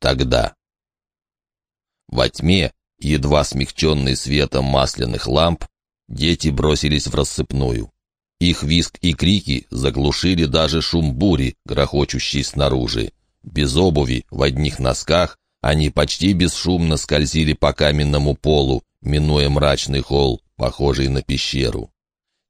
тогда. Во тьме, едва смягченной светом масляных ламп, дети бросились в рассыпную. Их виск и крики заглушили даже шум бури, грохочущий снаружи. Без обуви, в одних носках, они почти бесшумно скользили по каменному полу, минуя мрачный холл, похожий на пещеру.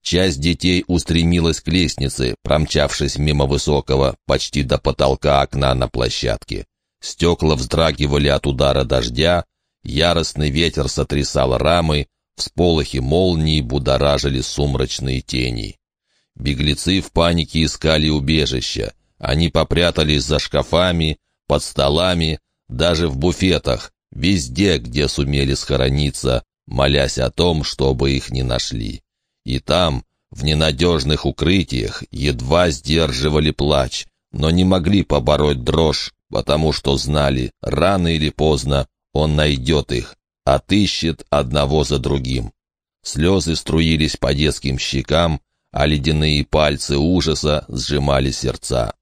Часть детей устремилась к лестнице, промчавшись мимо высокого, почти до потолка окна на площадке. Стекла вздрагивали от удара дождя, яростный ветер сотрясал рамы, всполохи молнии будоражили сумрачные тени. Беглецы в панике искали убежища. Они попрятались за шкафами, под столами, даже в буфетах, везде, где сумели схорониться, молясь о том, чтобы их не нашли. И там, в ненадежных укрытиях, едва сдерживали плач, но не могли побороть дрожь, потому что знали, рано или поздно он найдет их, отыщет одного за другим. Слезы струились по детским щекам, а ледяные пальцы ужаса сжимали сердца.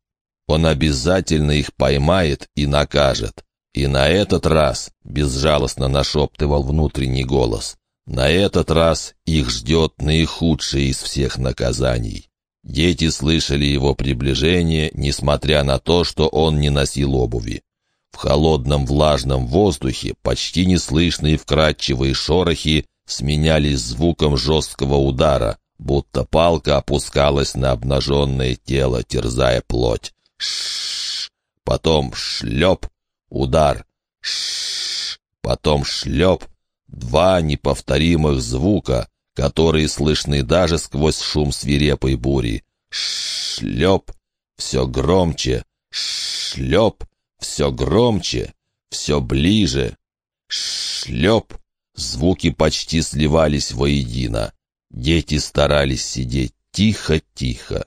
Он обязательно их поймает и накажет. И на этот раз, безжалостно нашептывал внутренний голос, на этот раз их ждет наихудшее из всех наказаний. Дети слышали его приближение, несмотря на то, что он не носил обуви. В холодном влажном воздухе почти неслышные вкрадчивые шорохи сменялись звуком жесткого удара, будто палка опускалась на обнаженное тело, терзая плоть. Шш, потом шлеп, удар, шш, потом шлеп, два неповторимых звука, которые слышны даже сквозь шум свирепой бури. Шлеп, все громче, шлеп, все громче, все ближе. Шлеп, звуки почти сливались воедино. Дети старались сидеть тихо-тихо.